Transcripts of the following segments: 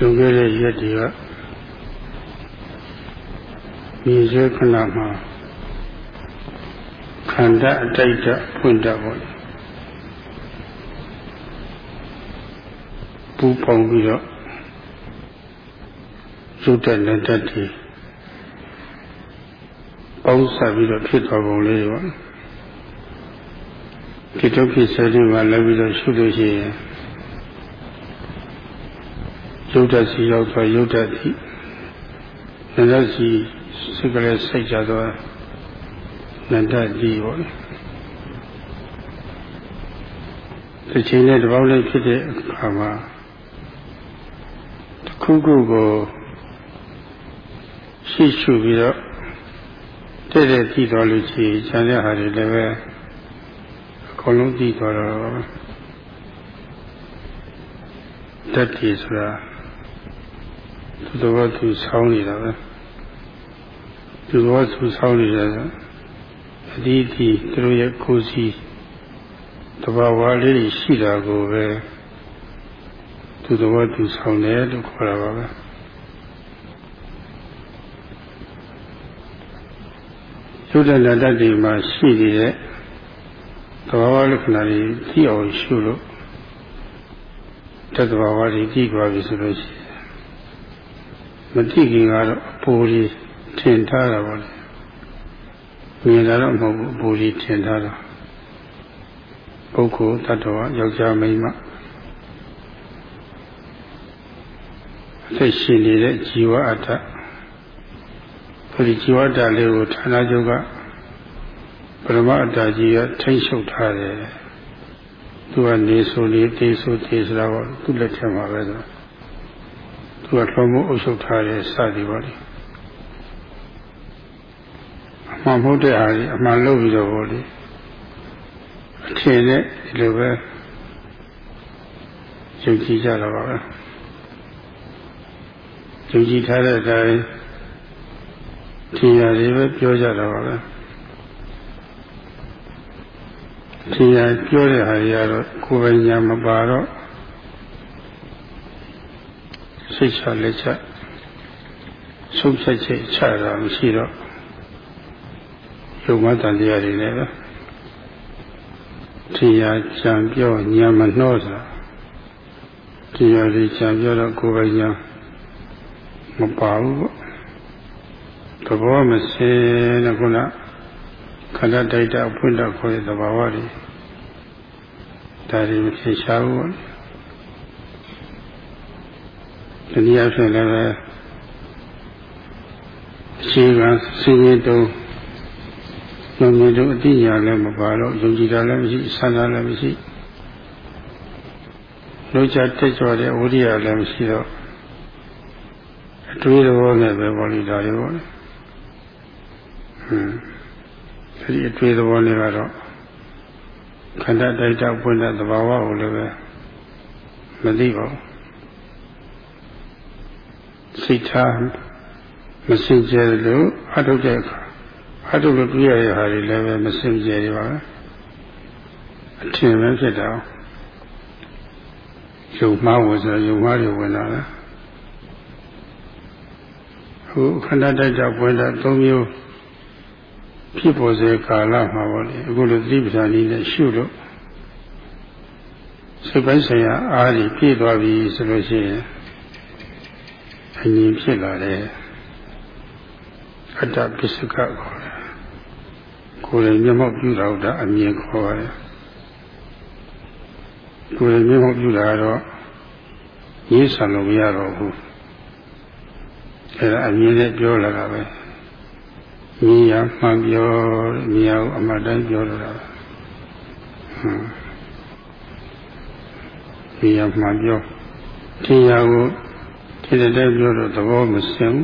လွန်ခဲ့တဲ့ရက်တွေကမြေစေခဏမှာခန္ဓာအတိုက်တဖွင့်တတ်ပါလေပူပေါင်းပြီးတော့ရုပ်တက်လက်တက်တွေပေါင်းစပ်ပြီးတော့ဖြစ်သွားပုံလေးပါဒီတော့ဖြစ်စေတဲ့မှာလည်းပြီးတော့ရှုလို့ရှိရင် ရုပ်တက်စီရောက်သွားရုပ်တက်သည်လက်စီစိတ်ကလေးစိတ်ကြသွားနန္ဒကြီးပေါ့ဒီချိန်နဲ့တပေါင်းလေးဖြစ်တဲ့အခါမှာတစ်ခုခုကိုရှိရှုပြီးတော့တဲ့တဲ့ကြည့်တော်လို့ရှိရင်ခြံတဲ့ဟာတွေလည်းပဲအကုန်လုံးကြည့်တော်တော့တက်တည်ဆိုတာ သူတော်သူဆောင်းနေတာပဲသူတော်သူဆောင်းနေတာအဒီဒီသူတို့ရဲ့ကိုယ်စီတဘာဝလေးရှိတာကိုပဲသူတော်သူဆောင်းတယ်လို့ခေါ်တာပါပဲသုဒ္ဓလတ္တတွေမှာရှိနေတဲ့သဘာဝလက္ခဏာတွေသိအောင်ရှုလို့တသဘာဝတွေကြည့်သွားပြီဆိုလို့ရှိရင် မသိခင်ကတော့အပူကြီးထင်ထားတာပါလေမြင်လာတော့မဟုတ်ဘူးအပူကြီးထင်ထားတာပုဂ္ဂိုလ်တ attva ယောက်ျားမိန်းမအသက်ရှင်နေတဲ့ဇီဝအတ္တဒီဇီဝတ္တလေးကိုဌာနချုပ်ကပရမအတ္တကြီးကထိမ့်ချုပ်ထားတယ်သူကနေဆိုနေတေဆိုတေဆိုတာကသူ့လက်ထက်မှာပဲဆို သူကထုံးမှုအုပ်ချုပ်ထားတဲ့စသည်ပါလေအမှန်မဟုတ်တဲ့ဟာကြီးအမှန်လို့ပြီးတော့ဟောလေအထင်နဲ့ဒီလိုပဲယုံကြည်ကြတာပါပဲယုံကြည်ထားတဲ့အတိုင်းထင်ရတယ်ပဲပြောကြတာပါပဲထင်ရပြောတဲ့ဟာတွေကတော့ကိုယ်ပိုင်ညာမပါတော့ စိတ်ချလက်ချဆုံးဖြတ်ချက်ချတာမရှိတော့ယုံမတန်တရားတွေလည်းပဲထင်ရကြံပြောညာမနှောတာထင်ရလေးကြံပြောတော့ကိုယ်ပိုင်ညာမပါဘူးပေါ့သဘောမစင်တဲ့ခုနခန္ဓာတိုက်တာဖွင့်တာခေါ်တဲ့သဘာဝတွေဒါတွေမဖြစ်ရှားဘူး ဒီနည်းအားဖြင့်လည်းအခြေခံစီရင်တုံးမမြင်တော့အတိညာလည်းမပါတော့ယုံကြည်တာလည်းမရှိဆန္ဒလည်းမရှိလို့ချတက်ကြွတဲ့ဝိရိယလည်းမရှိတော့အတွေးသဘောနဲ့ပဲပေါ်လိတာတွေပေါ့လေဟွန်းအဲဒီအတွေ့သဘောလေးကတော့ခန္ဓာတိုက်တောက်ပွင့်တဲ့သဘာဝကိုလည်းပဲမသိပါဘူး စိတ်ထားမစင်ကြယ်လို့အထုတ်တဲ့အခါအထုတ်လို့တွေ့ရတဲ့ဟာတွေလည်းပဲမစင်ကြယ်ပါဘူးအထင်ပဲဖြစ်တာယုံမှားဝင်ဆိုယုံမှားတွေဝင်လာတာဟိုခန္ဓာတိုက်တောက်ပွင့်တဲ့၃မျိုးဖြစ်ပေါ်စေကာလမှာပေါ့လေအခုလိုသတိပဋ္ဌာန်ကြီးနဲ့ရှုလို့စိတ်ပိုင်းဆိုင်ရာအားကြီးပြည့်သွားပြီဆိုလို့ရှိရင် အငြင်းဖြစ်လာတယ်အတ္တပစ္စကခေါ်တယ်ကိုယ်ရင်မျက်မှောက်ပြုတာဟုတ်တာအမြင်ခေါ်တယ်ကိုယ်ရင်မျက်မှောက်ပြုတာတော့ရေးဆံလို့မရတော့ဘူးအဲဒါအမြင်နဲ့ပြောလာတာပဲမြင်ရမှန်ပြောမြင်ရအမှန်တိုင်းပြောလို့တာဟမ်မြင်ရမှန်ပြောထင်ရကို ထင်တဲ့ပြောတော့သဘောမစင်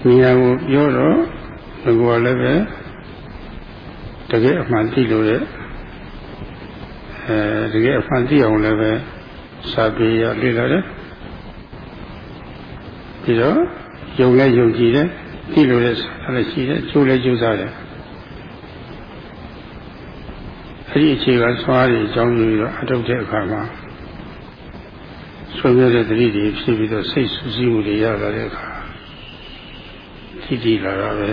ဘူးမြင်ရကိုပြောတော့ဒီကောလည်းပဲတကယ်အမှန်သိလို့တဲ့အဲတကယ်အမှန်သိအောင်လည်းပဲစာပေရလေ့လာတယ်ပြီးတော့ယုံလဲယုံကြည်တယ်သိလို့လည်းအဲ့ရှိတယ်ကျိုးလည်းကျိုးစားတယ်အဲ့ဒီအခြေခံဆွားတွေအကြောင်းပြုပြီးတော့အထုတ်တဲ့အခါမှာ ဆွေးနွေးတဲ့တတိတွေဖြစ်ပြီးတော့စိတ်ဆူဆီးမှုတွေရလာတဲ့အခါထိတိလာတာပဲ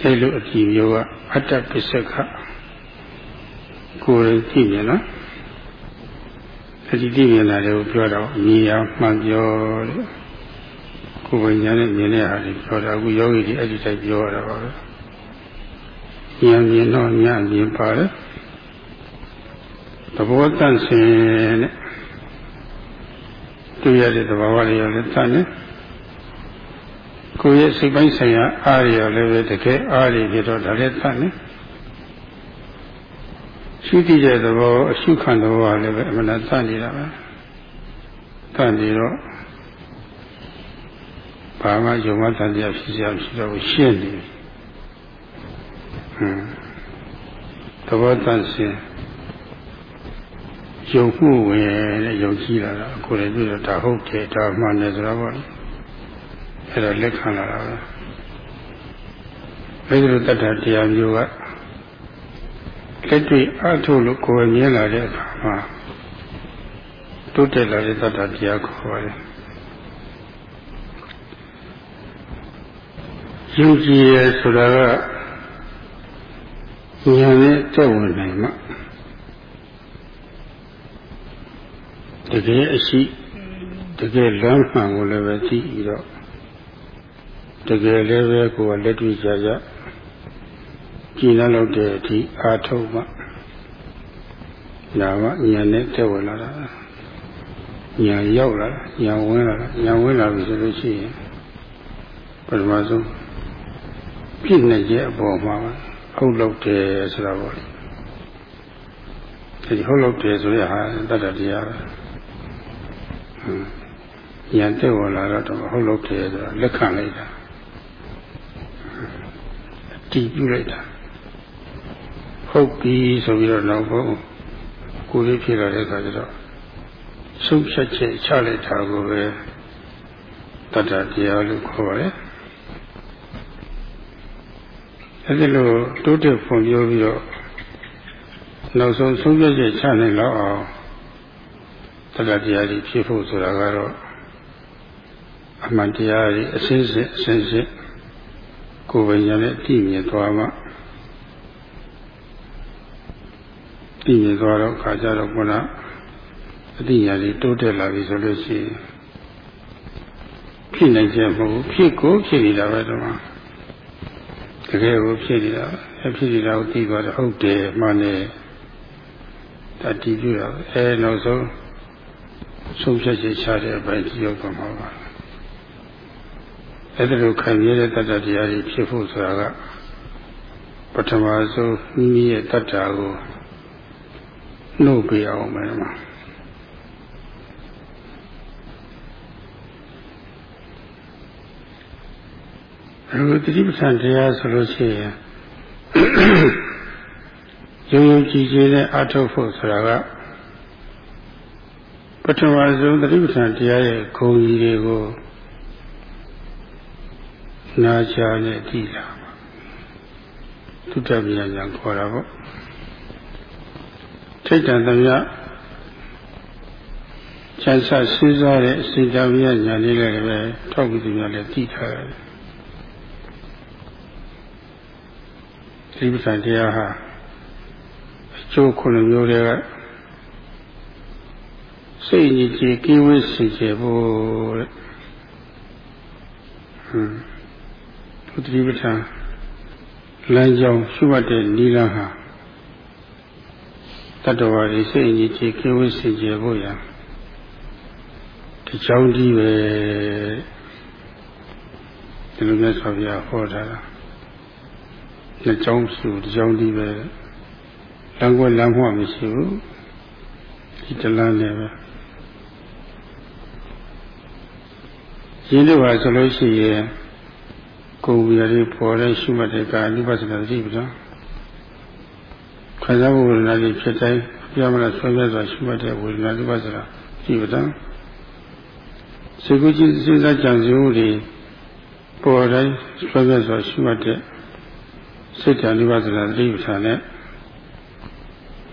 အဲလိုအကြည့်မျိုးကအတ္တပစ္စကကိုယ်ရင်ကြည့်မြင်နော်အကြည့်ကြည့်မြင်တာတွေကိုပြောတော့အမြင်ရမှန်ပြောတဲ့ကိုယ်ပညာနဲ့မြင်တဲ့ဟာတွေပြောတာအခုယောဂီတွေအဲ့ဒီတိုင်းပြောရတာပါပဲဉာဏ်မြင်တော့ဉာဏ်မြင်ပါတယ်သဘောတန့်စင်တဲ့ တွေ့ရတဲ့သဘာဝတွေရောလည်းတန့်နေကိုယ့်ရဲ့စိတ်ပိုင်းဆိုင်ရာအားရလည်းပဲတကယ်အားရဖြစ်တော့ဒါလည်းတန့်နေရှိတည်တဲ့သဘောအရှုခံသဘောကလည်းပဲအမှန်တန်နေတာပဲတန့်နေတော့ဘာမှယုံမတန်တရားဖြစ်ရမရှိတော့ရှင်းနေဟမ်သဘောတန့်စင် ယုံမှုဝင်တဲ့ယုံကြည်လာတာကိုယ်လည်းပြီးတော့ဒါဟုတ်တယ်ဒါမှန်တယ်ဆိုတော့ပေါ့အဲ့ဒါလက်ခံလာတာပဲအဲဒီလိုတတ္တတရားမျိုးကလက်တွေ့အထုလို့ကိုယ်မြင်လာတဲ့အခါမှာတိုးတက်လာတဲ့တတ္တတရားခေါ်ပါတယ်ယုံကြည်ရဆိုတာကဉာဏ်နဲ့တက်ဝင်နိုင်မှတ ကယ်အရှိတကယ်လမ်းမှန်ကိုလည်းပဲသိပြီးတော့တကယ်လည်းပဲကိုယ်ကလက်တွေ့ကြကြကြည်လာလို့တဲ့အထိအာထုံမှညာမညာနဲ့တက်ဝင်လာတာညာရောက်လာညာဝင်လာညာဝင်လာပြီဆိုလို့ရှိရင်ပထမဆုံးပြည့်နေရဲ့အပေါ်မှာဟုတ်လို့တယ်ဆိုတာပေါ့ဒီဟုတ်လို့တယ်ဆိုရဟာတတ္တတရားပဲ ဉာဏ်တက်ဝင်လာတော့ဟုတ်လို့တယ်ဆိုတာလက်ခံလိုက်တာတည်ပြုလိုက်တာဟုတ်ပြီဆိုပြီးတော့နောက်ဆုံးကိုယ်လေးဖြစ်လာတဲ့အခါကျတော့ဆုံးဖြတ်ချက်ချလိုက်တာကိုပဲတတ္တတရားလို့ခေါ်ပါတယ်အဲဒီလိုတိုးတက်ဖွံ့ဖြိုးပြီးတော့နောက်ဆုံးဆုံးဖြတ်ချက်ချနိုင်တော့အောင် တတ္တတရားကြီးဖြစ်ဖို့ဆိုတာကတော့အမှန်တရားကြီးအစင်းစင်းအစင်းစင်းကိုယ်ပညာနဲ့သိမြင်သွားမှသိမြင်သွားတော့ခါကြတော့ခုနအတိညာလေးတိုးတက်လာပြီဆိုလို့ရှိရင်ဖြစ်နိုင်ခြင်းမဟုတ်ဘူးဖြစ်ကိုဖြစ်နေတာပဲတော့တကယ်ကိုဖြစ်နေတာအဖြစ်နေတာကိုသိသွားတော့ဟုတ်တယ်မှန်တယ်တတိပြုတာအဲနောက်ဆုံး ဆုံးဖြတ်ချက်ချတဲ့အပိုင်းကြည့်ရောက်တော့မှာပါအဲ့ဒါလိုခံရတဲ့တတ္တတရားတွေဖြစ်ဖို့ဆိုတာကပထမဆုံးမိမိရဲ့တတ္တာကိုနှုတ်ပြအောင်မယ်မှာအခုတတိပဋ္ဌာန်တရားဆိုလို့ရှိရင်ယုံယုံကြည်ကြည်နဲ့အထုတ်ဖို့ဆိုတာကပ ထမဆုံးတတိပဋ္ဌာန်တရားရဲ့ဂုဏ်ကြီးတွေကိုနာချာနဲ့ကြည်လာသုတ္တမြညာခေါ်တာပေါ့ထိတ်တန်သမျှချမ်းသာစဉ်းစားတဲ့အစိတ္တမြညာလေးလည်းပဲထောက်ပြီးသူများလည်းသိထားတယ်ဒီပဋ္ဌာန်တရားဟာအကျိုးခုနှစ်မျိုးတွေက စိတ်ကြီးကြီးကိဝိစေချေဖို့တဲ့ဟွန်းဘုဒ္ဓိပဋ္ဌာန်လမ်းကြောင်းရှုမှတ်တဲ့နိလန်းဟာတတ္တဝါတွေစိတ်ကြီးကြီးကိဝိစေချေဖို့ရဒီကြောင်းကြီးပဲဒီလိုမျိုးဆိုပြဟောထားတာနှစ်ကြောင်းရှိဒီကြောင်းကြီးပဲလမ်းကွက်လမ်းမှမရှိဘူးဒီတလမ်းနဲ့ပဲ ရင်းတို့ပါဆိုလို့ရှိရင်ကိုယ်ဝိရလေးပေါ်တဲ့ရှုမှတ်တဲ့ကာအနုပသနာသိပြီလားခံစားမှုဝေဒနာတွေဖြစ်တိုင်းပြမလားဆွဲပြစွာရှုမှတ်တဲ့ဝေဒနာအနုပသနာသိပြီလားစေကုจิตစဉ်းစားကြံစည်မှုတွေပေါ်တိုင်းဆွဲပြစွာရှုမှတ်တဲ့စိတ်ဓာတ်အနုပသနာသိပြီလားနဲ့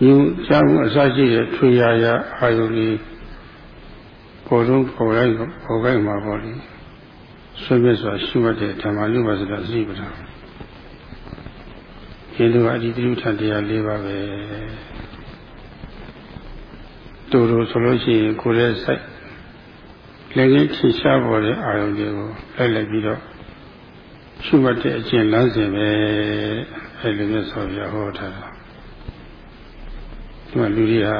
ယူချမှုအစရှိတဲ့ထွေရရအာယုန်ကြီး ပေါ်တော့ပေါ်လိုက်ပေါ်ကိုက်မှာပေါ့လေဆွေးမြတ်စွာရှုမှတ်တဲ့ဓမ္မလူပါစတာသိပ္ပံဒီလိုအဒီတိဋ္ဌာန်တရား၄ပါးပဲတူတူဆိုလို့ရှိရင်ကိုယ်ရဲ့စိုက်လည်းကြီးထင်ရှားပေါ်တဲ့အာယုံတွေကိုလိုက်လိုက်ပြီးတော့ရှုမှတ်တဲ့အကျင့်လမ်းစဉ်ပဲအဲလိုမျိုးဆိုပြဟောထားတာဒီမှာလူတွေဟာ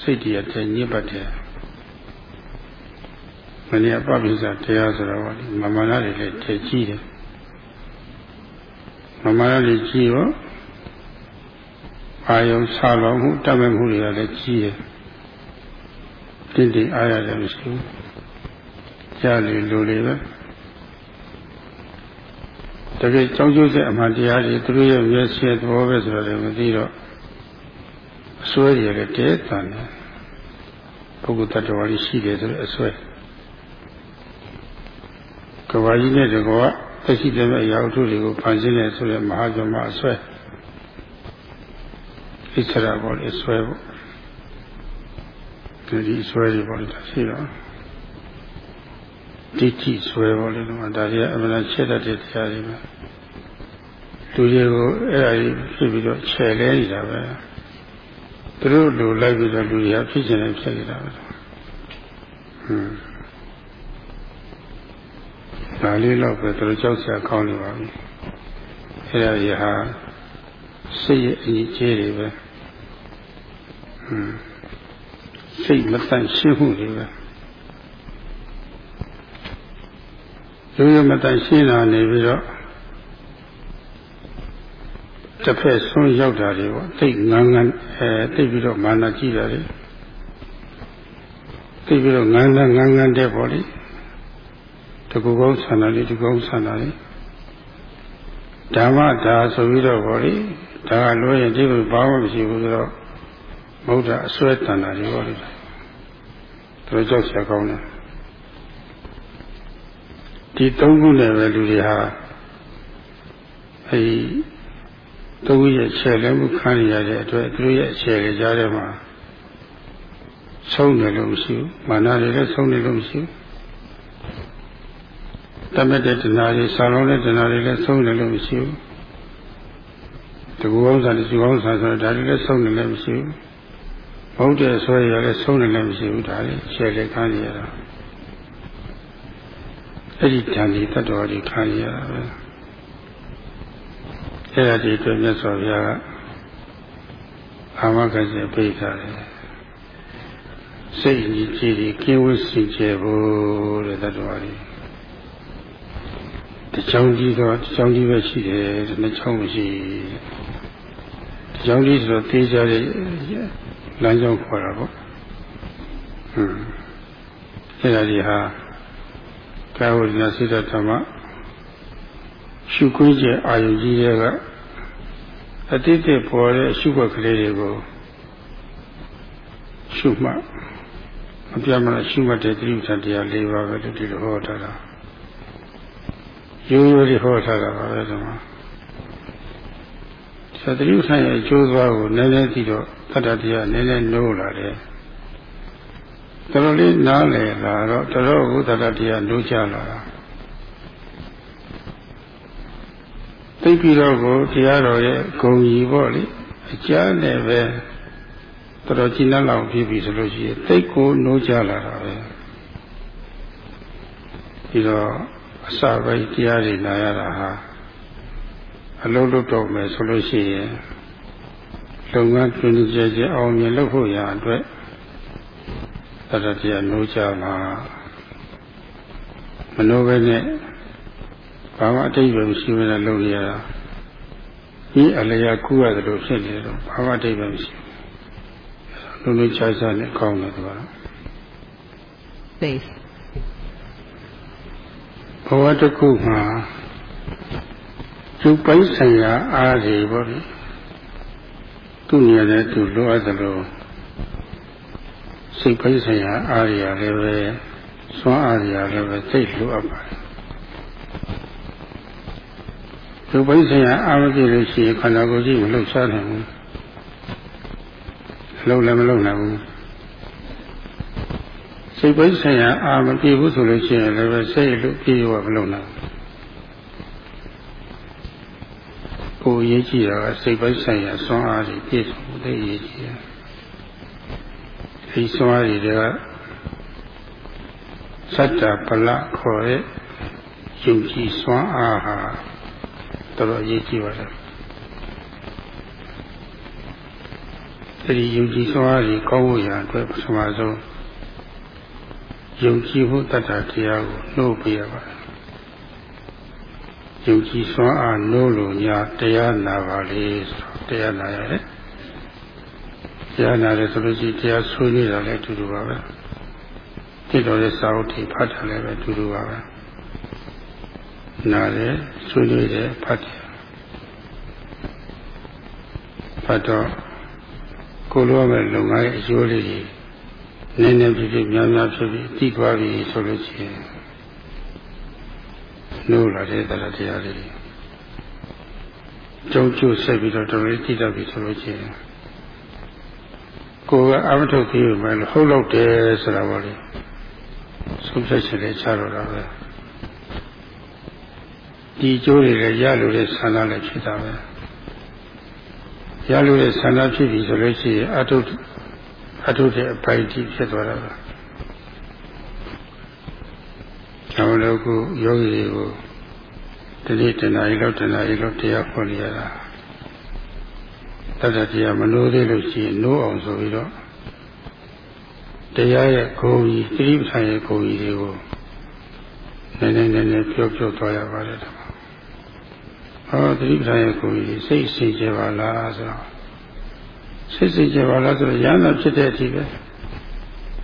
စိတ်တည်းတဲ့ညစ်ပတ်တဲ့ မနေ့အပပိစ္ဆတရားဆိုတော့မမနာတွေလည်းထည့်ကြည့်တယ်မမနာတွေကြည့်ရောအာယုံဆာလောမှုတတ်မဲ့မှုတွေကလည်းကြီးတယ်တင့်တယ်အားရတယ်မရှိဘူးကြားလေလိုလေပဲတကယ်ကြောင်းကျိုးတဲ့အမှန်တရားတွေသူတို့ရဲ့မျက်စိသဘောပဲဆိုတော့လည်းမသိတော့အစွဲတွေလည်းတဲတန်တယ်ပုဂ္ဂိုလ်တ attva ကြီးရှိတယ်ဆိုတော့အစွဲ ကဘာကြီးနဲ့တကောသက်ရှိတဲ့အရာတို့တွေကိုဖန်ဆင်းတယ်ဆိုတဲ့မဟာဇမအစွဲဣစ္ဆရာပေါ်လေဆွဲဖို့ဒီဆွဲတွေပေါ်လေရှိတော့ဒိဋ္ဌိဆွဲပေါ်လေတော့ဒါကြီးအမှန်ချက်တတ်တဲ့တရားတွေပဲလူတွေကိုအဲ့ဒါကြီးဖြစ်ပြီးတော့ခြယ်လဲနေတာပဲသူတို့လူလိုက်ပြီးတော့လူတွေကဖြစ်ချင်တယ်ဖြစ်နေတာပဲဟွန်း ဒါလေးတော့ပဲသူတို့ကြောက်စရာကောင်းနေပါပြီအဲ့ဒါကြီးဟာစိတ်ရဲ့အကြီးကျယ်တွေပဲစိတ်မတန့်ရှင်းမှုတွေပဲရိုးရိုးမတန့်ရှင်းတာနေပြီးတော့တစ်ဖက်ဆုံးရောက်တာတွေပေါ့တိတ်ငန်းငန်းအဲတိတ်ပြီးတော့မာနကြည့်တာတွေတိတ်ပြီးတော့ငန်းငန်းငန်းငန်းတဲ့ပေါ့လေ တကူကောင်းဆန္ဒလေးတကူကောင်းဆန္ဒလေးဓမ္မဒါဆိုပြီးတော့ပေါ့လေဒါကလွှဲရင်ဒီလိုဘာမှမရှိဘူးဆိုတော့ဗုဒ္ဓအစွဲတန်တာတွေပေါ့လေသူတို့ကြောက်ဆက်ကောင်းတယ်ဒီသုံးခုနဲ့ပဲလူတွေဟာအဲဒီသုံးခုရဲ့ခြေလဲမှုခံရတဲ့အတွက်သူတို့ရဲ့ခြေလေကြားထဲမှာဆုံးတယ်လို့မရှိဘူးမာနတွေလည်းဆုံးတယ်လို့မရှိဘူး တမက်တဲ့တဏှာတွေဆာလုံးတဲ့တဏှာတွေလည်းဆုံးတယ်လို့မရှိဘူးတကူအောင်စားတကူအောင်စားဆိုတော့ဒါတွေလည်းဆုံးတယ်လည်းမရှိဘူးဘုဒ္ဓဆွဲရလည်းဆုံးတယ်လည်းမရှိဘူးဒါလေရှယ်လေခံရတာအဲ့ဒီဓာန်ဒီတတ္တဝါတွေခံရတာပဲအဲ့ဒါဒီအတွက်မြတ်စွာဘုရားကအာမဂ္ဂစေပိတ်ထားတယ်စိတ်ကြီးကြည်ကြီးကင်းဝတ်စင်ကြယ်ဖို့တဲ့တတ္တဝါ တွေတချောင်းကြီးတော့တချောင်းကြီးပဲရှိတယ်နှစ်ချောင်းမရှိတချောင်းကြီးဆိုတော့သေးကြတဲ့လမ်းကြောင်းခေါ်တာပေါ့ဟွန်းအဲ့ဒါကြီးဟာကာဝိညာစိတ္တဓမ္မရှုခွင့်ကျအာယုကြီးတွေကအတိတ်ကပေါ်တဲ့ရှုွက်ကလေးတွေကိုရှုမှတ်အပြတ်မလားရှုမှတ်တဲ့တိဋ္ဌာန်တရား၄ပါးပဲလို့ဒီလိုဟောထားတာ ရိုးရိုးလေးဟောထားတာပါပဲဒီမှာသတိဥဆိုင်ရဲ့အကျိုးသွားကိုနည်းနည်းသိတော့တတ္တတရားနည်းနည်းနိုးလာတယ်တော်တော်လေးနားလည်လာတော့တော်တော်ကိုတတ္တတရားနိုးချလာတာသိပြီးတော့ကိုတရားတော်ရဲ့ဂုံကြီးပေါ့လေအကျမ်းနဲ့ပဲတော်တော်ကြီးနှက်လောက်ဖြစ်ပြီဆိုလို့ရှိရင်သိကိုနိုးချလာတာပဲပြီးတော့ အစပိုင်းတရားတွေနာရတာဟာအလုံးလုံးတော့မယ်ဆိုလို့ရှိရင်လုပ်ငန်းတွင်ကြဲကြဲအောင်မြင်လုပ်ဖို့ရအတွက်တတတရားနိုးကြမှာမနိုးပဲနဲ့ဘာမှအတိတ်ပဲမရှိဘဲနဲ့လုပ်ရတာဒီအလျာကူရတယ်လို့ဖြစ်နေတော့ဘာမှအတိတ်ပဲမရှိဘူးလုံးလုံးချာချာနဲ့ကောင်းတယ်ကွာ Space ဘဝတစ်ခုမှာကျုပ်ပိုင်းဆိုင်ရာအားတွေပေါ့လေသူ့နေရာနဲ့သူလိုအပ်သလိုစိတ်ပိုင်းဆိုင်ရာအားတွေလည်းပဲစွမ်းအားတွေလည်းပဲသိလိုအပ်ပါတယ်ကျုပ်ပိုင်းဆိုင်ရာအားမပြည့်လို့ရှိရင်ခန္ဓာကိုယ်ကြီးမလှုပ်ရှားနိုင်ဘူးလှုပ်လည်းမလှုပ်နိုင်ဘူး စိတ်ပိုင်းဆိုင်ရာအာမပြေဘူးဆိုလို့ရှိရင်လည်းပဲစိတ်လို့ပြေရောမလုပ်နိုင်ကိုယ်ရေးကြည့်တာကစိတ်ပိုင်းဆိုင်ရာစွမ်းအားတွေပြည့်စုံတဲ့ရေးကြည့်ရဒီစွမ်းအားတွေကစัจ java ပလခေါ်တဲ့ယုံကြည်စွမ်းအားဟာတော်တော်ရေးကြည့်ပါလားအဲဒီယုံကြည်စွမ်းအားတွေကောင်းဖို့ရအတွက်ပထမဆုံး ယုံကြည်ဖို့တတ်တာတရားကိုနှုတ်ပြရပါတယ်ယုံကြည်စွမ်းအားနှိုးလို့ညာတရားနာပါလေဆိုတော့တရားနာရတယ်တရားနာတယ်ဆိုလို့ရှိရင်တရားဆွေးနေတာလည်းအတူတူပါပဲတိတော်ရဲ့စာအုပ်တွေဖတ်တာလည်းပဲအတူတူပါပဲနားတယ်ဆွေးနွေးတယ်ဖတ်တယ်ဖတ်တော့ကိုလိုရမယ့်လုပ်ငန်းရဲ့အကျိုးလေးတွေ နည်းနည်းဖြစ်ဖြစ်များများဖြစ်ဖြစ်တည်သွားပြီဆိုလို့ရှိရင်နိုးလာတဲ့တရားတရားလေးတွေကြုံကျုပ်ဆက်ပြီးတော့တော်လေးတည်တတ်ပြီဆိုလို့ရှိရင်ကိုယ်ကအမထုတ်သေးမှလည်းဟုတ်လို့တယ်ဆိုတာပါလေဆုံးဖြတ်ချက်လေးချတော့တာပဲဒီကျိုးတွေလည်းရလို့တဲ့ဆန္ဒလည်းဖြစ်တာပဲရလို့တဲ့ဆန္ဒဖြစ်ပြီဆိုလို့ရှိရင်အထု အထုတဲ့အပိုက်ကြီးဖြစ်သွားတာပါကျောင်းလို့ကိုယောဂီတွေကိုတတိတနာရီလောက်တနာရီလောက်တရားခေါ်နေရတာတတတရားမလို့သေးလို့ရှိရင်နိုးအောင်ဆိုပြီးတော့တရားရဲ့ဂုဏ်ကြီးသတိပဋ္ဌာန်ရဲ့ဂုဏ်ကြီးတွေကိုနည်းနည်းနည်းနည်းပြောပြောသွားရပါတယ်ဟောသတိပဋ္ဌာန်ရဲ့ဂုဏ်ကြီးစိတ်စင်ကြပါလားဆိုတော့ စိတ်စင်ကြပါလားဆိုတော့ရဟန္တာဖြစ်တဲ့အထိပဲ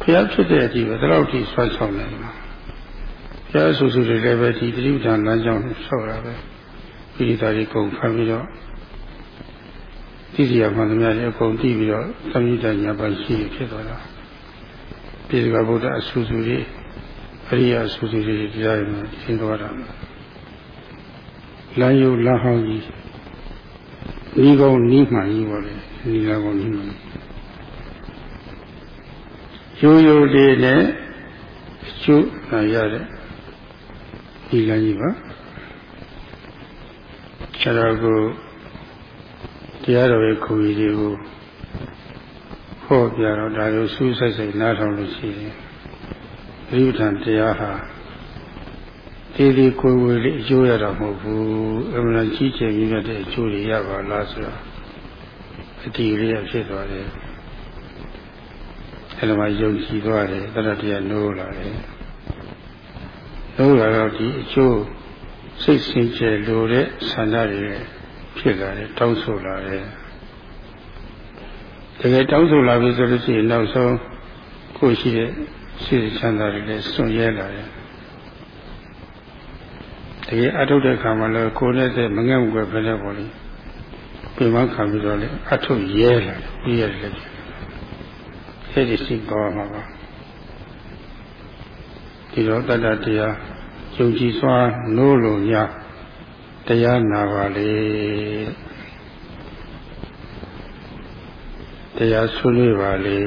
ဖျားဖြစ်တဲ့အထိပဲဒါတော့ထိဆွမ်းဆောင်နေမှာဖျားဆူဆူတွေလည်းပဲဒီသတိပဋ္ဌာန်လမ်းကြောင်းဆောက်တာပဲပိဋကတွေကုန်ဖမ်းပြီးတော့တိစီယမှန်သမျှတွေအကုန်တည်ပြီးတော့သမီးတညာပိုင်ရှိဖြစ်သွားတာပိဋကဗုဒ္ဓအဆူဆူတွေအရိယာအဆူဆူတွေတရားရမှာရှင်းသွားတာလမ်းယုလမ်းဟောင်းကြီး ဤကောင်းဤမှန်ကြီးပါလေဤလမ်းကောင်းဤမှန်ရိုးရိုးလေးနဲ့ကျုပ်လာရတဲ့ဤလမ်းကြီးပါဆရာကိုတရားတော်ရဲ့ခုကြီးတွေကိုဟောပြတော့ဒါလိုစူးစိုက်စိုက်နားထောင်လို့ရှိရင်ပြိဋ္ဌာန်တရားဟာ ဒီဒီကိုယ်ကိုယ်လေးအကျိုးရတာမဟုတ်ဘူးအမှန်ကြီးကျယ်ကြီးတဲ့အကျိုးတွေရပါလားဆိုတော့အတီလေးရဖြစ်သွားတယ်အဲ့ဒါမှယုံကြည်သွားတယ်တရတရားနိုးလာတယ်နိုးလာတော့ဒီအကျိုးစိတ်စင်ကြယ်လိုတဲ့ဆန္ဒတွေဖြစ်လာတယ်တောင်းဆိုလာတယ်တကယ်တောင်းဆိုလာပြီဆိုလို့ရှိရင်နောက်ဆုံးကိုရှိတဲ့စိတ်ချမ်းသာတွေလည်းစွန့်ရဲလာတယ်တ ကယ်အထုတ်တဲ့ခါမှာလည်းကိုယ်နဲ့တည်းမငဲ့ဘူးပဲပဲပေါ့လေပြင်မခံပြီးတော့လေအထုတ်ရဲလာတယ်ပြီးရတယ်လေအဲ့ဒီစိတ်ပေါ်မှာပါဒီတော့တတ္တတရားယုံကြည်စွာနိုးလို့ရတရားနာပါလေတရားဆွေးနွေးပါလေ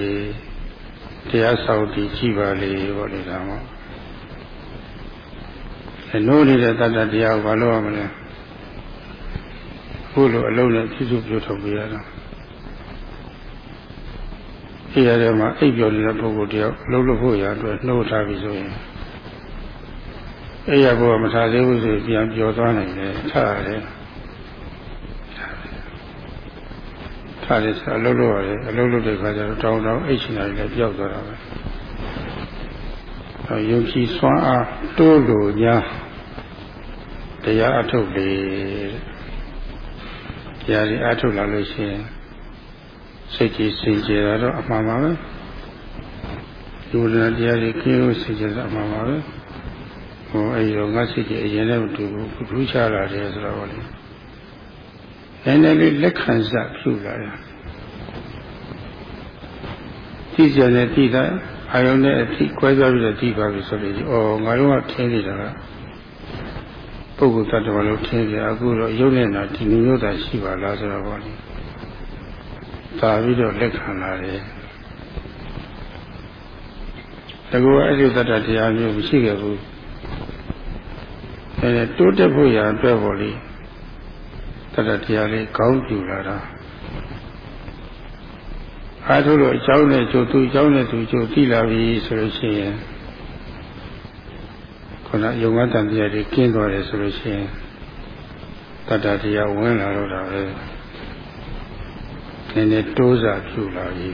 တရားဆောင်တည်ကြည့်ပါလေဟောလေဒါမှ အနိုးနေတဲ့တတ္တတရားကိုဘာလို့ရမလဲခုလိုအလုံးနဲ့ပြည့်စုံပြထုတ်ပြရတာဒီရတဲ့မှာအိပ်ပျော်နေတဲ့ပုဂ္ဂိုလ်တယောက်လှုပ်လို့ဖို့ရအတွက်နှိုးထားပြီဆိုရင်အဲ့ရဘောမထားသေးဘူးဆိုပြန်ပျော်သွားနိုင်တယ်ထားရတယ်ထားတယ်ဆိုအလုပ်လုပ်ရတယ်အလုပ်လုပ်တဲ့ခါကျတော့တောင်းတောင်းအိတ်ချင်တာလည်းပျောက်သွားတာပဲအဲ ယုံကြည်စွမ်းအားတိုးလို့ညာတရားအထုတ်လေတရားကြီးအထုတ်လာလို့ရှိရင်စိတ်ကြီးစင်ကြယ်တာတော့အမှန်ပါပဲဒီလိုတရားကြီးကင်းလို့စင်ကြယ်တာအမှန်ပါပဲဟိုအဲ့ရောငါစိတ်ကြီးအရင်နဲ့မတူဘူးထူးခြားလာတယ်ဆိုတော့လေနည်းနည်းလေးလက်ခံစားပြုလာတယ်သိကြတယ်သိတာ အာယုန်နဲ့အသိကွဲပြားပြီးတော့သိပါပြီဆိုလို့ဩငါတို့ကထင်းနေတာကပုဂ္ဂိုလ်တ attva လို့ထင်းကြအခုတော့ရုပ်နဲ့နာဒီမျိုးသာရှိပါလားဆိုတော့ဘောလေသာပြီးတော့လက်ခံလာတယ်တကူအဲ့ဒီတတ္တတရားမျိုးမရှိခဲ့ဘူးအဲတိုးတက်ဖို့ရအတွက်ပေါ့လေတတ္တတရားလေးကောင်းပြူလာတာ အားထုတ်လို့အကြောင်းနဲ့ကျိုးသူအကြောင်းနဲ့သူကျိုးသိလာပြီဆိုလို့ရှိရင်ခုနယုံမတန်တရားတွေကင်းသွားတယ်ဆိုလို့ရှိရင်တတ္တတရားဝင်လာတော့တာပဲနည်းနည်းတိုးစားပြူလာပြီ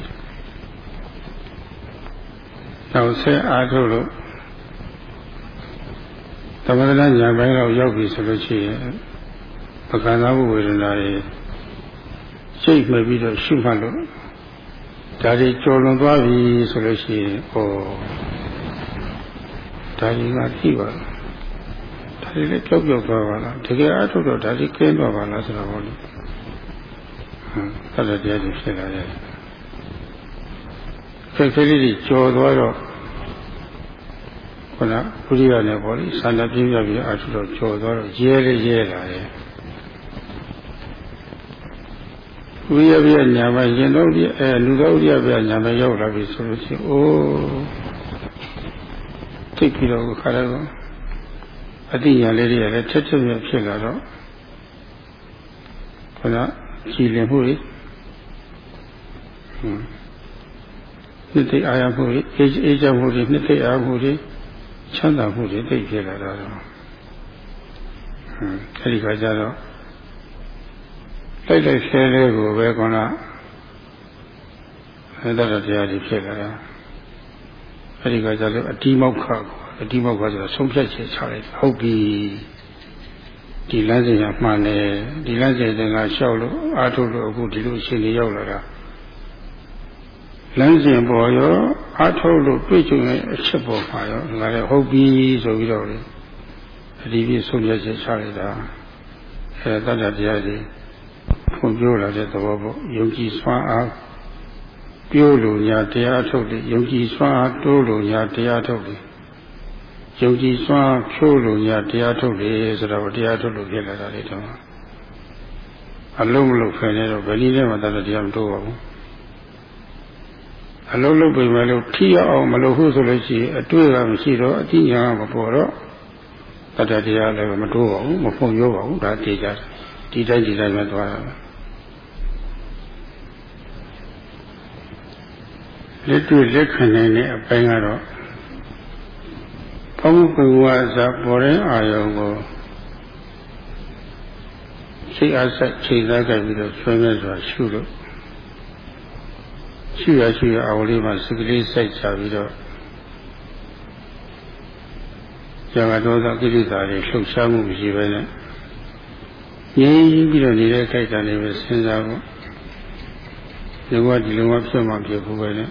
နောက်ဆက်အားထုတ်လို့သမထညာပိုင်းတော့ရောက်ပြီဆိုလို့ရှိရင်ပကံသာဝေဒနာတွေစိတ်မှပြီးတော့ရှုမှတ်လို့ ဒါတွေကြော်လွန်သွားပြီဆိုလို့ရှိရင်ဩဒါကြီးကကြည့်ပါလားဒါတွေလည်းကြောက်ကြောက်သွားပါလားတကယ်အထုတ်တော့ဒါကြီးကျင်းသွားပါလားဆိုတော့ဟောလို့ဟမ်သတ္တတရားတွေဖြစ်လာရဲ့စိတ်ကလေးကြီးကြော်သွားတော့ခုနဘုရားနဲ့ပေါ့လေဆန္ဒပြင်းပြပြီးအထုတော့ကြော်သွားတော့ရဲလေးရဲလာရဲ့ ဝိရပြညာမရင်တော့ဒီအဲလူတော်ဝိရပြညာမရောက်လာပြီဆိုလို့ရှိရင်အိုးသိပြီးတော့ခါတော့အတိညာလေးတွေကလည်းထက်ထက်မြဖြစ်လာတော့ခုနကြည်လင်မှုတွေဟွန်းနှစ်သိအာရမှုတွေအေးအေးချမ်းမှုတွေနှစ်သိအာမှုတွေချမ်းသာမှုတွေသိဖြစ်လာတော့ဟွန်းအဲဒီခါကျတော့ လိုက်လိုက်ဆဲလေးကိုပဲကောနာအဲတတော်တရားကြီးဖြစ်လာတာအဲဒီကကြလို့အတိမောက္ခကိုအတိမောက္ခဆိုတာဆုံးဖြတ်ချက်ချလိုက်ဟုတ်ပြီဒီလမ်းစဉ်ကမှန်တယ်ဒီလမ်းစဉ်ကလျှောက်လို့အားထုတ်လို့အခုဒီလိုအရှင်ကြီးရောက်လာတာလမ်းစဉ်ပေါ်ရောအားထုတ်လို့တွေ့ကြုံတဲ့အချက်ပေါ်မှာရောငါလည်းဟုတ်ပြီဆိုပြီးတော့လေအဒီပြဆုံးဖြတ်ချက်ချလိုက်တာအဲတတ္တတရားကြီး ဖွင့်ပြောလာတဲ့သဘောပေါ့ယုံကြည်စွမ်းအားပြိုးလို့ညာတရားထုတ်တယ်ယုံကြည်စွမ်းအားတိုးလို့ညာတရားထုတ်တယ်ယုံကြည်စွမ်းဖြိုးလို့ညာတရားထုတ်တယ်ဆိုတော့တရားထုတ်လို့ဖြစ်လာတာလေတော့အလုံးမလုံးဖယ်နေတော့ဗလီထဲမှာတတ်တရားမတိုးပါဘူးအလုံးလုံးပြင်မဲ့လို့ထိရအောင်မလုပ်ဘူးဆိုလို့ရှိရင်အတွေ့ကမရှိတော့အတိညာမပေါ်တော့တတ်တရားလည်းမတိုးပါဘူးမဖွံ့ရောပါဘူးဒါသိကြတယ် ဒီတိုင်းဒီတိုင်းပဲသွားတာလက်တွေ့လက်ခံနိုင်တဲ့အပိုင်းကတော့ဘုံဘဝဇာပေါ်တဲ့အာယုံကိုစိတ်အားဆက်ချိန်သားကြပြီးတော့ဆွဲမြဲစွာရှုလို့ရှုရရှုရအဝလေးမှာစကလေးစိုက်ချပြီးတော့ဇာတော်သောကိလေသာတွေလှုပ်ရှားမှုမရှိဘဲနဲ့ ငြိမ်းပြီးတော့နေတဲ့ခိုက်တာလေးပဲစဉ်းစားဖို့ဒီကဒီလိုမှဖြစ်မှဖြစ်ဖို့ပဲနဲ့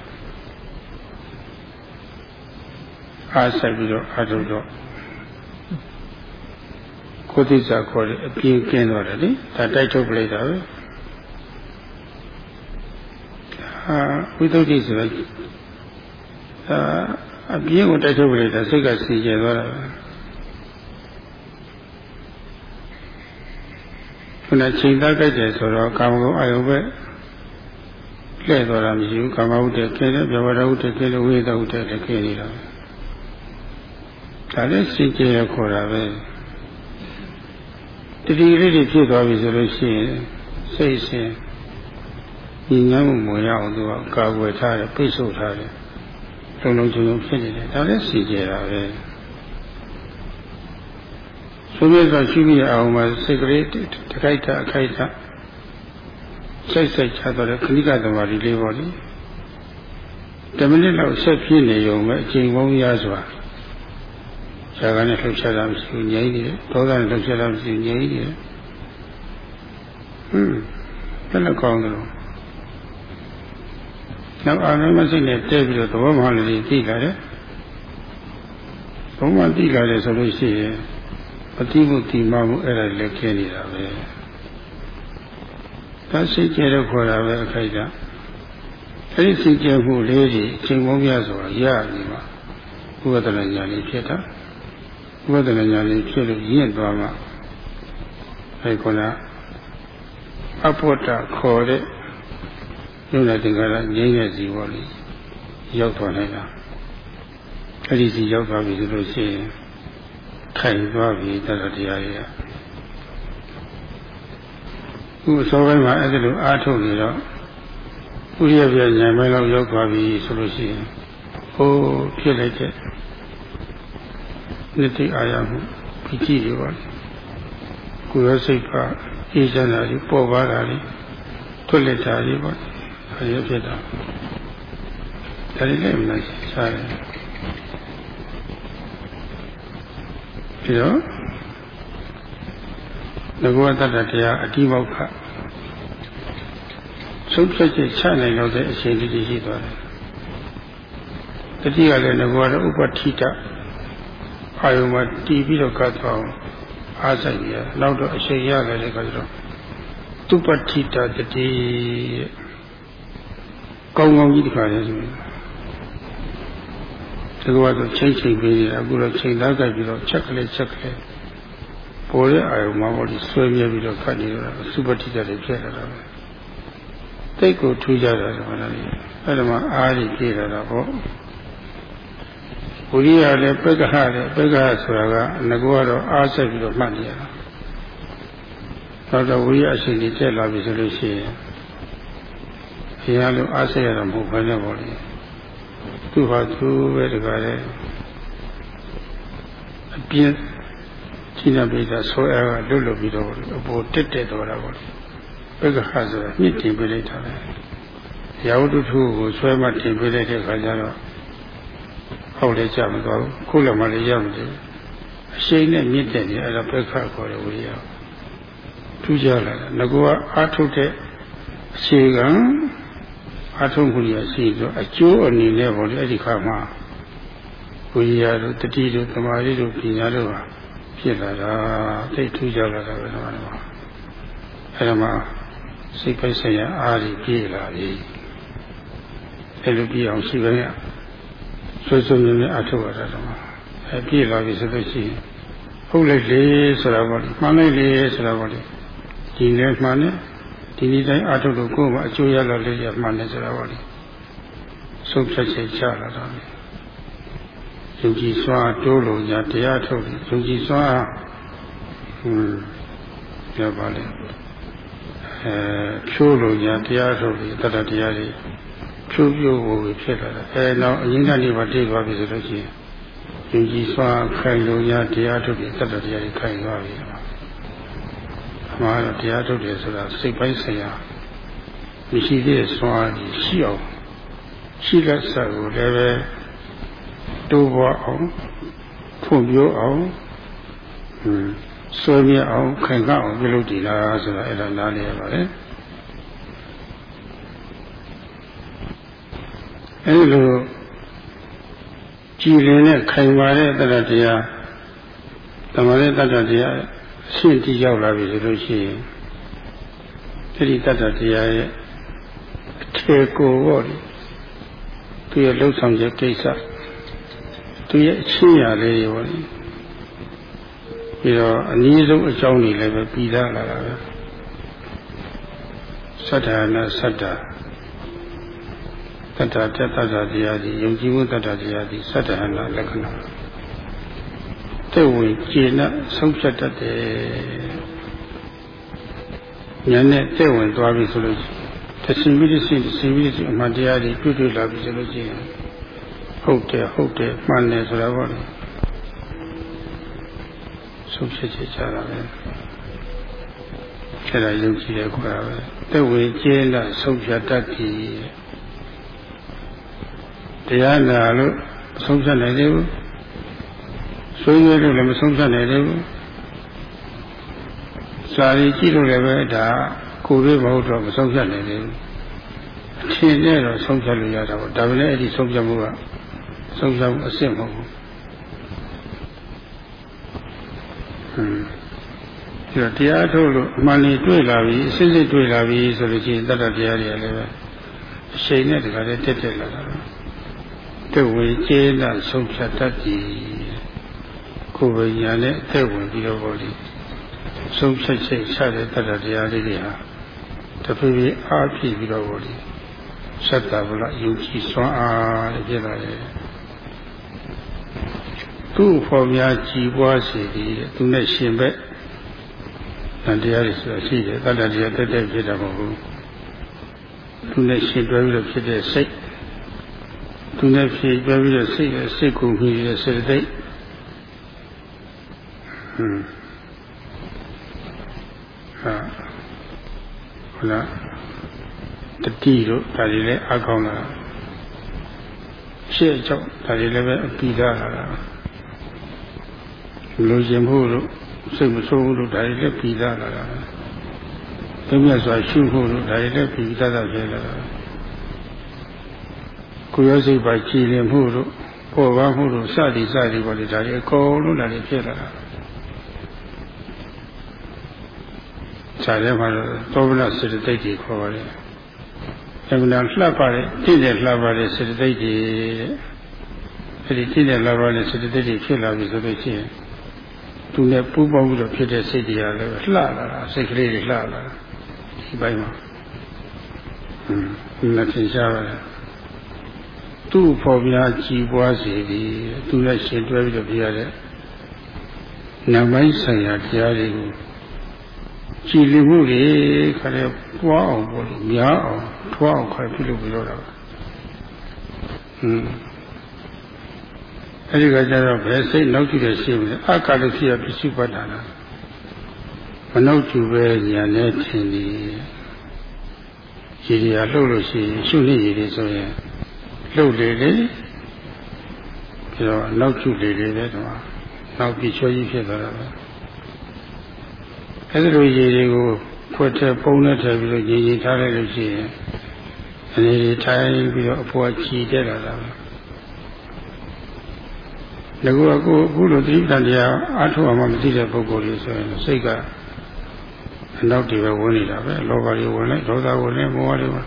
အားဆက်ပြီးတော့အားထုတ်တော့ကိုသိစာခေါ်တယ်အပြင်းကင်းသွားတယ်လေဒါတိုက်ထုတ်ပလိုက်တာပဲအာဝိသုဒ္ဓိဆိုတော့အာအပြင်းကိုတိုက်ထုတ်ပလိုက်တာစိတ်ကစီကျသွားတာပဲ ခုနချိန်သားကြိုက်တယ်ဆိုတော့ကာမဂုဏ်အယုပဲလှည့်သွားတာမရှိဘူးကာမဝုတ္တကဲတယ်ဗျဝရဝုတ္တကဲတယ်ဝိသဝုတ္တလည်းကဲနေတာပဲဒါလည်းစိတ်ကြရခေါ်တာပဲတတိလေးတွေဖြစ်သွားပြီဆိုလို့ရှိရင်စိတ်ရှင်ညီငမ်းမှုမရအောင်သူကကာကွယ်ထားတယ်ပိတ်ဆို့ထားတယ်လုံးလုံးချုံချုံဖြစ်နေတယ်ဒါလည်းစိတ်ကြတာပဲ ဆိုမြတ်စွာရှိပြီးအောင်မှာစိတ်ကလေးတခိုက်တာအခိုက်တာစိတ်စိတ်ချတော့ခဏိကသမารီလေးပေါ့လေတမိနစ်လောက်ဆက်ပြည့်နေုံပဲအချိန်ပေါင်းရစွာဇာကနဲ့လှုပ်ရှားတာမရှိဘူးငြိမ့်နေတယ်ဒေါသနဲ့လှုပ်ရှားတာမရှိဘူးငြိမ့်နေတယ်ဟွန်းဘယ်လိုကောင်းသလဲနောက်အာရုံမစိတ်နဲ့တည့်ပြီးတော့သဘောမှန်လေးသိလာတယ်ဘုံမှသိလာတယ်ဆိုလို့ရှိရင် အတိမှုတိမမှုအဲ့ဒါလည်းခင်းနေတာပဲဒါစိတ်ကြဲတော့ခေါ်တာပဲအခိုက်ကအဲ့ဒီစိတ်ကြဲမှုလေးကြီးအချိန်ပေါင်းများစွာရနေမှာဥပဒနာညာလေးဖြစ်တာဥပဒနာညာလေးဖြစ်လို့ရင့်သွားမှအဲ့ကောလားအဖို့တာခေါ်တဲ့ယုံနာတင်္ကာရငြိမ်းတဲ့ဇီဝလေးရောက်သွားနိုင်တာအဲ့ဒီစီရောက်သွားပြီဆိုလို့ရှိရင် ထိုင်သွားပြီတတတရားကြီးကခုအစောပိုင်းမှာအဲ့ဒါလိုအားထုတ်နေတော့ဥရိယပြဉာဏ်မဲလောက်ရောက်သွားပြီဆိုလို့ရှိရင်ဟိုးဖြစ်လိုက်တဲ့နိတိအာရမှုဒီကြည့်ရပါလေကိုယ်ရစိတ်ကအေးချမ်းတာကြီးပေါ်ပါတာကြီးထွတ်လက်တာကြီးပေါ့အဲရဖြစ်တာဒါလေးလည်းမလားစားတယ် ပြီးတော့ငကောတတ္တတရားအတိမောက္ခဆုံးဖြတ်ချက်ချနိုင်တော့တဲ့အချိန်လေးရှိသွားတယ်တတိကလည်းငကောတော့ဥပဋ္ဌိတအာယုံမှာတည်ပြီးတော့ကတ်သွားအောင်အားဆိုင်ရနောက်တော့အချိန်ရတယ်လေခါကျတော့သူပဋ္ဌိတတတိကောင်းကောင်းကြီးတခါလဲဆိုရင် ဒီကတော့ချိန်ချိန်ပေးနေတာအခုတော့ချိန်သားကြိုက်ပြီးတော့ချက်ကလေးချက်ကလေးပေါ်တဲ့အာယုံမှာဟောဒီဆွဲမြဲပြီးတော့ဖတ်နေတော့သုပတိတတွေဖြစ်လာတာပဲတိတ်ကိုထူးကြတာဆိုတော့အဲ့ဒါမှအားကြီးပြေလာတာပေါ့ဝိရိယလည်းပက္ခဟလည်းပက္ခဟဆိုတာကငကောကတော့အားဆက်ပြီးတော့မှတ်နေရတာတော့ဝိရိယအရှင်ကြီးတက်လာပြီဆိုလို့ရှိရင်ဘုရားလိုအားဆက်ရတာမဟုတ်ဘဲနဲ့ပေါ့လေ သူ့ဟာသူပဲတကားလေအပြင်းချိနပိတာဆွဲအားကလွတ်လွတ်ပြီးတော့အပေါ်တက်တက်တော်တာပေါ့ပက္ခဟဆိုတာမြင့်တင်ပေးလိုက်တာပဲရာဝတ္ထုကိုဆွဲမှတင်ပေးလိုက်တဲ့ခါကျတော့ဟုတ်လေကြမသွားဘူးခုလည်းမလည်းရမလို့အရှိန်နဲ့မြင့်တက်နေအဲ့ဒါပက္ခခေါ်တယ်ဝိရိယထူးခြားလာတာငကောအာထုတ်တဲ့အခြေခံ အာထုံမှုရရှိဆိုအကျိုးအနေနဲ့ပေါ့လေအဲ့ဒီခါမှာဝိရိယတို့တတိတို့သမာဓိတို့ပညာတို့ဟာဖြစ်လာတာသိထူးကြလာတာပဲတော့အဲ့ဒါမှစိတ်ပိုက်ဆိုင်ရာအားကြီးပြေးလာပြီအဲ့လိုပြေးအောင်ရှိပဲဆွဆွမြဲမြဲအထုရတာတော့အဲပြေးလာပြီဆိုလို့ရှိရင်ဟုတ်လိုက်လေဆိုတာပေါ့မှန်လိုက်လေဆိုတာပေါ့ဒီလည်းမှန်တယ် ဒီနေ့တိုင်းအထုလို့ကိုယ်မှာအကျိုးရလာလေးရမှန်တယ်ဆိုတာပေါ့လေဆုံးဖြတ်ချက်ချလာတာလေယုံကြည်စွာတိုးလို့ညာတရားထုတ်တယ်ယုံကြည်စွာဟွန်းပြောပါလေအဲဖြိုးလို့ညာတရားထုတ်တယ်တတတရားတွေဖြိုးပြိုးဖို့ဖြစ်လာတယ်အဲနောက်အရင်ကနေမှတည်သွားပြီဆိုလို့ရှိရင်ယုံကြည်စွာခိုင်လို့ညာတရားထုတ်တယ်တတတရားတွေခိုင်သွားပြီ မှာတော့တရားထုတ်တယ်ဆိုတာစိတ်ပိုင်းဆိုင်ရာမရှိသေးတဲ့စွမ်းအားရှိအောင်ရှိလက်ဆက်ကိုလည်းပဲတိုးပွားအောင်ဖွံ့ဖြိုးအောင်ဆွေးမြဲအောင်ခိုင်ခန့်အောင်ပြုလုပ်တည်လာဆိုတာအဲ့ဒါနားလည်ရပါတယ်အဲ့လိုကြည်လင်တဲ့ခိုင်မာတဲ့တရားတရားတမန်တဲ့တရားအ ရှင်းတိရောက်လာပြီဆိုလို့ရှိရင်အဲ့ဒီတတ္တတရားရဲ့အထေကိုပေါ့လေသူရဲ့လှုပ်ဆောင်ချက်ကိစ္စသူရဲ့အချင်းရာလေးတွေပေါ့လေပြီးတော့အနည်းဆုံးအကြောင်းတွေလည်းပဲပြီးသားလာတာပဲသတ္တနာသတ္တတတ္တတတ္တတရားကြီးယုံကြည်မှုတတ္တတရားကြီးသတ္တနာလက္ခဏာ တဲ့ဝင်ကျေနပ်ဆုံးဖြတ်တတ်တယ်ဉာဏ်နဲ့တဲ့ဝင်သွားပြီဆိုလို့တရှင်ပြီးတရှင်တရှင်ပြီးတရှင်အမှန်တရားတွေတွေ့တွေ့လာပြီဆိုလို့ရှိရင်ဟုတ်တယ်ဟုတ်တယ်မှန်တယ်ဆိုတာပေါ့လေဆုံးဖြတ်ချက်ချတာပဲအဲ့ဒါယုံကြည်တယ်ခေါ်တာပဲတဲ့ဝင်ကျေနပ်ဆုံးဖြတ်တတ်တယ်တရားနာလို့ဆုံးဖြတ်နိုင်တယ်ဘူး ဆွေးနွေးလို့လည်းမဆုံးဖြတ်နိုင်သေးဘူးစာရီကြည့်လို့လည်းပဲဒါကိုယ်ရမဟုတ်တော့မဆုံးဖြတ်နိုင်သေးဘူးအထင်နဲ့တော့ဆုံးဖြတ်လို့ရတာပေါ့ဒါပေမဲ့အဲ့ဒီဆုံးဖြတ်မှုကဆုံးဖြတ်မှုအစ်စ်မဟုတ်ဘူးဟွန်းဒီတော့တရားထုတ်လို့အမှန်လေးတွေ့လာပြီအစစ်စစ်တွေ့လာပြီဆိုလို့ရှိရင်တတ္တတရားတွေလည်းပဲအချိန်နဲ့တခါတည်းတက်တက်လာတာတူဝေကျေးလာဆုံးဖြတ်တတ်သည် ကိုယ်ပဲညာနဲ့အသက်ဝင်ပြီးတော့ဟောဒီဆုံးဖြတ်ချက်ချတဲ့တတ္တတရားလေးတွေဟာတဖြည်းဖြည်းအားဖြည့်ပြီးတော့ဟောဒီဆက်တာဗလားယုံကြည်စွမ်းအားတဲ့ဖြစ်လာတယ်သူ့ဖော်များကြည်ပွားစေသည်တဲ့သူနဲ့ရှင်ဘက်တန်တရားတွေဆိုတာရှိတယ်တတ္တတရားတက်တက်ဖြစ်တာမဟုတ်ဘူးသူနဲ့ရှင်တွဲပြီးတော့ဖြစ်တဲ့စိတ်သူနဲ့ဖြစ်တွဲပြီးတော့စိတ်ရဲ့စိတ်ကိုမြည်တဲ့စေတသိက် ဟွန်းဟာဟုတ်လားတတိတို့ဒါတွေလည်းအကောင်းလာရှေ့ကြောင့်ဒါတွေလည်းပဲအပိဒါလာတာလူရှင်ဖို့လို့စိတ်မဆိုးဘူးလို့ဒါတွေလည်းပြီးသားလာတာ။သိမြတ်စွာရှုဖို့လို့ဒါတွေလည်းပြီးသားသားဖြစ်လာတာ။ကိုယ်ရစိတ်ပါကြည်လင်မှုလို့ပေါ်ပါမှုလို့စသည်စသည်ပေါ်လေဒါတွေအကုန်လုံးဒါတွေဖြစ်လာတာ။ ခြားထဲမှာတော့သောဗနစေတသိက်ကြီးခေါ်ပါတယ်။အမှန်လှပ်ပါတယ်တည်တယ်လှပ်ပါတယ်စေတသိက်ကြီးတဲ့။အဲဒီတည်တယ်လှပ်ပါတယ်စေတသိက်ကြီးဖြစ်လာပြီဆိုလို့ရှိရင်သူနဲ့ပူးပေါင်းပြီးတော့ဖြစ်တဲ့စိတ်တရားလည်းလှလာတာစိတ်ကလေးတွေလှလာတာဒီပိုင်းမှာဟွန်းလက်ထင်ရှားပါတယ်သူ့ဖော်ပြကြည်ပွားစေသည်သူနဲ့ရှင်တွဲပြီးတော့ပြရတဲ့နောက်ပိုင်းဆိုင်ရာတရားတွေကို ကြည်လင်မှုတွေခါတဲ့ပွားအောင်ပေါ့လေများအောင်ထွားအောင်ခါပြုလုပ်ပြီးတော့တာဟွန်းအဲဒီကကျတော့ဘယ်စိတ်နောက်ကြည့်တဲ့ရှိမလဲအကာလရှိရပစ္စုပ္ပတ္တနာမနှုတ်ကြည့်ပဲညာနဲ့ထင်ဒီရည်ရလှုပ်လို့ရှိရင်ရှုနေရည်ဆိုရင်လှုပ်လေလေပြီးတော့နောက်ကျလေလေပဲတော့နောက်ပြီးချွေးကြီးဖြစ်သွားတာပဲ အဲဒီလိုရည်တွေကိုဖွက်တဲ့ပုံနဲ့ထည့်ပြီးတော့ရည်ရည်ထားလိုက်လို့ရှိရင်အနေနဲ့ထိုင်ပြီးတော့အဖွားချီတက်လာတာပဲငါကကိုအခုလိုသတိပ္ပံတရားအားထုတ်အောင်မသိတဲ့ပုဂ္ဂိုလ်တွေဆိုရင်စိတ်ကအနောက်တွေပဲဝင်နေတာပဲလောဘတွေဝင်လိုက်ဒေါသဝင်လိုက်မောဟတွေဝင်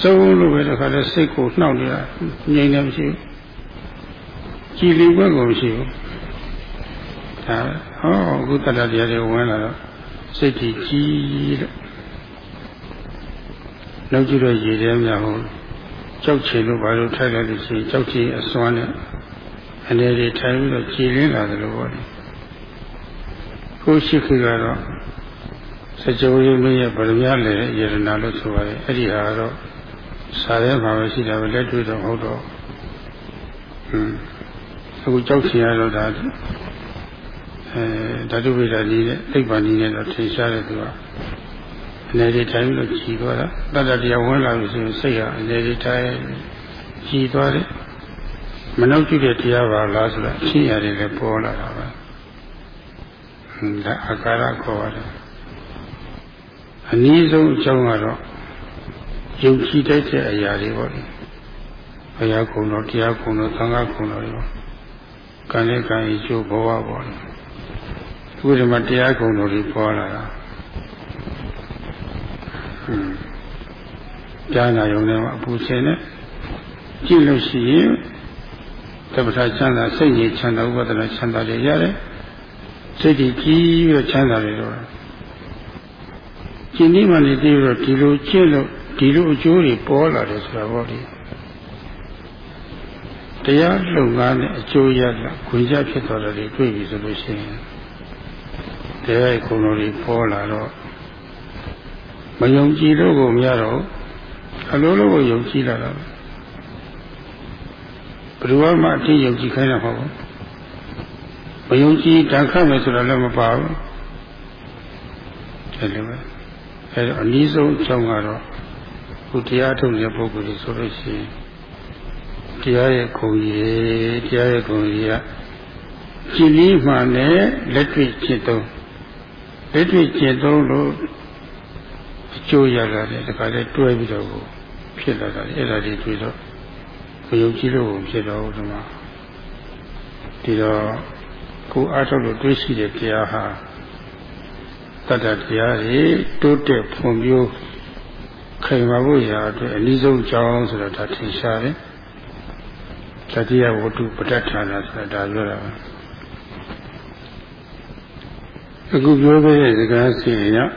စုံလို့ပဲတခါတည်းစိတ်ကိုနှောက်နေတာငြိမ်နေမရှိဘူးကြည်လီဘက်ကိုမရှိဘူးဒါဟောအခုတတ္တတရားတွေဝင်လာတော့ စိတ်ကြီးကြီးတဲ့နောက်ကြည့်တော့ရည်တယ်များဟုတ်ကြောက်ချင်လို့ဘာလို့ထိုက်လိုက်လို့ရှိရင်ကြောက်ချင်အစွမ်းနဲ့အနေတွေထိုင်ပြီးတော့ကြည်လင်းလာတယ်လို့ပြောတယ်ကိုရှိခေကတော့စကြဝဠာမင်းရဲ့ဗရမယလည်းယရနာလို့ဆိုပါတယ်အဲ့ဒီဟာတော့စာထဲမှာပဲရှိတာပဲလက်တွေ့တော့ဟုတ်တော့ဟွန်းအခုကြောက်ချင်ရတော့ဒါ အဲဓာတုဝိဒာကြီးနဲ့အိပ်ပါကြီးနဲ့တော့ထင်ရှားတယ်သူကအနေတွေထိုင်ပြီးတော့ကြည်သွားတာတတ္တတရားဝင်လာပြီဆိုရင်စိတ်ဟာအနေတွေထိုင်ကြည်သွားတယ်မနှုတ်ကြည့်တဲ့တရားပါလားဆိုတာအရှင်းရတယ်လည်းပေါ်လာတာပဲဒါအာကာရခေါ်ရတယ်အနည်းဆုံးအကြောင်းကတော့ယုံကြည်တတ်တဲ့အရာတွေပေါ့လေဘုရားကုံတော်တရားကုံတော်သံဃာကုံတော်တွေပေါ့ကံနဲ့ကံဤကျိုးဘဝပေါ့လေအ ခုဒီမှာတရားကုံတော်တွေပေါ်လာတာဟွန်းကြားနာရုံနဲ့အပူစင်နဲ့ကြည့်လို့ရှိရင်တပ္ပထာချမ်းသာစိတ်ကြီးချမ်းသာဥပဒနာချမ်းသာတွေရတယ်စိတ်ကြီးကြီးပြီးတော့ချမ်းသာတယ်တော့ကျင့်ဒီမှနေပြီးတော့ဒီလိုကျင့်လို့ဒီလိုအကျိုးတွေပေါ်လာတယ်ဆိုတာပေါ့ဒီတရားလုံငန်းနဲ့အကျိုးရလာခွင့်ရဖြစ်တော်တယ်တွေ့ပြီဆိုလို့ရှိရင် တရားရဲ့ခုံတော်တွေပေါ်လာတော့မယုံကြည်လို့ကိုမရတော့အလိုလိုကိုယုံကြည်လာတာပဲယ်သူမှအထင်ယုံကြည်ခိုင်းတာမဟုတ်ဘူးမယုံကြည်တန်ခတ်မယ်ဆိုတာလည်းမပါဘူးအဲ့လိုပဲအဲ့တော့အနည်းဆုံးအကြောင်းကတော့ခုတရားထုတ်တဲ့ပုဂ္ဂိုလ်တွေဆိုလို့ရှိရင်တရားရဲ့ခုံကြီးတရားရဲ့ခုံကြီးကကျင့်ပြီးမှလည်းလက်တွေ့ကျင့်သုံး လက်တွေ့ကျင့်သုံးလို့အကျိုးရလာတယ်ဒါကလည်းတွဲပြီးတော့ဖြစ်လာတာအဲ့ဒါတွေတွေ့တော့မယုံကြည်လို့ဖြစ်တော့ဒီမှာဒီတော့ကိုအားထုတ်လို့တွေးရှိတဲ့တရားဟာတတ္တတရားတွေတိုးတက်ဖွံ့ဖြိုးခိုင်မာဖို့ရာအတွက်အနည်းဆုံးကြောင်းဆိုတော့ဒါထင်ရှားတယ်တတိယဝတ္ထုပဋ္ဌာနာဆိုတာဒါပြောတာပါ အခုပြောခဲ့တဲ့စကားစီရင်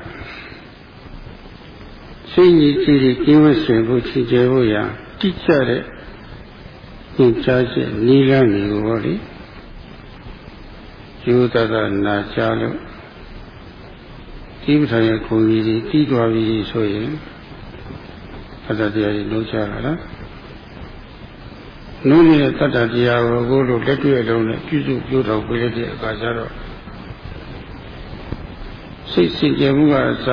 စိတ်ကြီးကြီးကြီးကင်းဝတ်ဆွေဖို့ချီကျဲဖို့ရာတိကျတဲ့သင်ကြားချက်နီးလန်းတွေကိုဟောလေရိုးသားသားနာကြလို့ဒီပဋ္ဌာန်ရဲ့ခုံကြီးကြီးတီးသွားပြီဆိုရင်တတ္တတရားကြီးလုံးချတာလားနုနေတဲ့တတ္တတရားကိုကိုလိုလက်တွေ့အလုံးနဲ့ပြုစုပြောတော်ပြတဲ့အခါကျတော့ စိတ်စင်ကြယ်မှုကအစ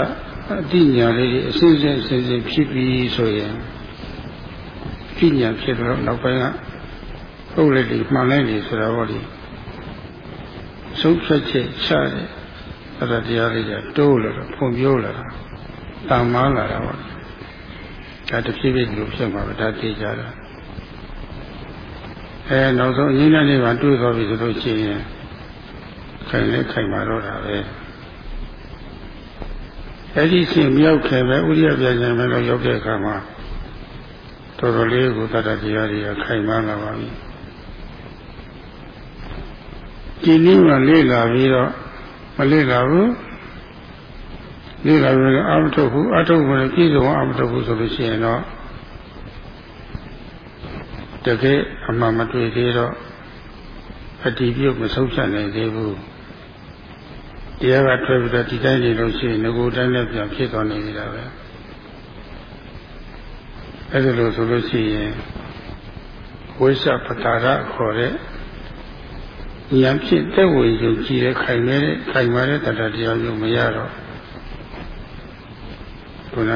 အတိညာလေးတွေအစစ်စစ်စစ်စစ်ဖြစ်ပြီးဆိုရင်ပညာဖြစ်တော့နောက်ပိုင်းကဟုတ်လေဒီမှန်လိုက်ပြီဆိုတော့ဟောဒီဆုံးဖြတ်ချက်ချတယ်အဲ့ဒါတရားလေးကတိုးလာတော့ဖွံ့ဖြိုးလာတာတန်မားလာတာပေါ့ဒါတစ်ဖြည်းဖြည်းလိုဖြစ်မှာပဲဒါသိကြတာအဲနောက်ဆုံးအင်းနဲ့နေပါတွေးသွားပြီဆိုလို့ရှိရင်ခိုင်လဲခိုင်ပါတော့တာပဲ အဲ့ဒီရှင်မြောက်ခဲ့ပဲဥရိယပြညာမဲ့တော့ရောက်တဲ့အခါမှာတော်တော်လေးကိုတတ္တတရားတွေကခိုင်မာလာပါပြီဒီနည်းမှလေ့လာပြီးတော့မလေ့လာဘူးလေ့လာပြီးတော့အာမထုတ်ဘူးအထုတ်ဘူးပြည့်စုံအာမထုတ်ဘူးဆိုလို့ရှိရင်တော့တကယ်အမှန်မတွေ့သေးတော့အတည်ပြုမဆုံးဖြတ်နိုင်သေးဘူး တရားကထွက်ပြီးတော့ဒီတိုင်းနေလို့ရှိရင်ငကိုတိုင်းနဲ့ပြန်ဖြစ်သွားနေကြတာပဲအဲ့ဒါလို့ဆိုလို့ရှိရင်ဝိသပတာရခေါ်တဲ့ဉာဏ်ဖြင့်တက်ဝင်ယုံကြည်တဲ့ခိုင်နေတဲ့ခိုင်မာတဲ့တရားတရားမျိုးမရတော့ခုန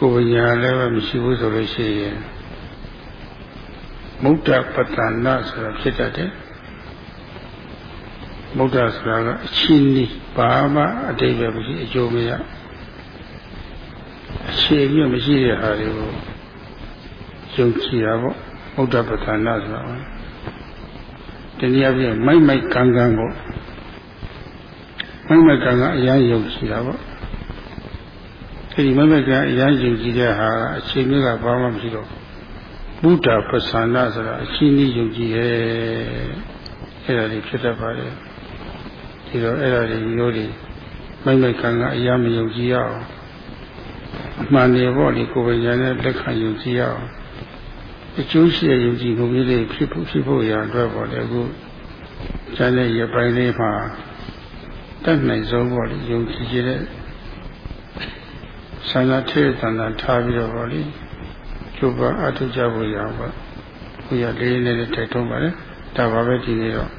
ကိုယ်ညာလည်းမရှိဘူးဆိုလို့ရှိရင်မုဒ္ဒပတ္တနာဆိုတာဖြစ်တတ်တယ် မုဒ္ဒဆိုတာကအချင်းကြီးဘာမှအတိတ်ပဲမရှိအကျိုးမရအခြေမြင့်မရှိတဲ့ဟာတွေကိုယုံကြည်တာပေါ့မုဒ္ဒပတ္တနာဆိုတာတနည်းအားဖြင့်မိုက်မိုက်ကန်းကန်းကိုမိုက်မိုက်ကန်းကအရန်ယုံကြည်တာပေါ့အဲဒီမိုက်မိုက်ကအရန်ယုံကြည်တဲ့ဟာအခြေမြင့်ကဘာမှမရှိတော့ဘုဒ္ဓပသနာဆိုတာအချင်းကြီးယုံကြည်ရဲ့အဲ့ဒါတွေဖြစ်တတ်ပါတ ယ်ဒီတော့အဲ့ဒါတွေမျိုးတွေမိုက်မိုက်ခံကအရာမယုံကြည်ရအောင်အမှန်တွေပေါ့လေကိုယ်ပညာနဲ့လက်ခံယုံကြည်ရအောင်အကျိုးရှိယုံကြည်မှုလေးဖြစ်ဖို့ဖြစ်ဖို့ရအတွက်ပေါ့လေအခုကျန်တဲ့ရပိုင်းလေးမှာတတ်နိုင်ဆုံးပေါ့လေယုံကြည်ခြင်းတဲ့ဆန္ဒထေသန္တာထားပြီးတော့ပေါ့လေကျုပ်ကအထုကြဖို့ရပါဘုရားလေးလေးနဲ့တိုက်ထုံးပါလေဒါပါပဲဒီနေ့တော့